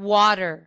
water.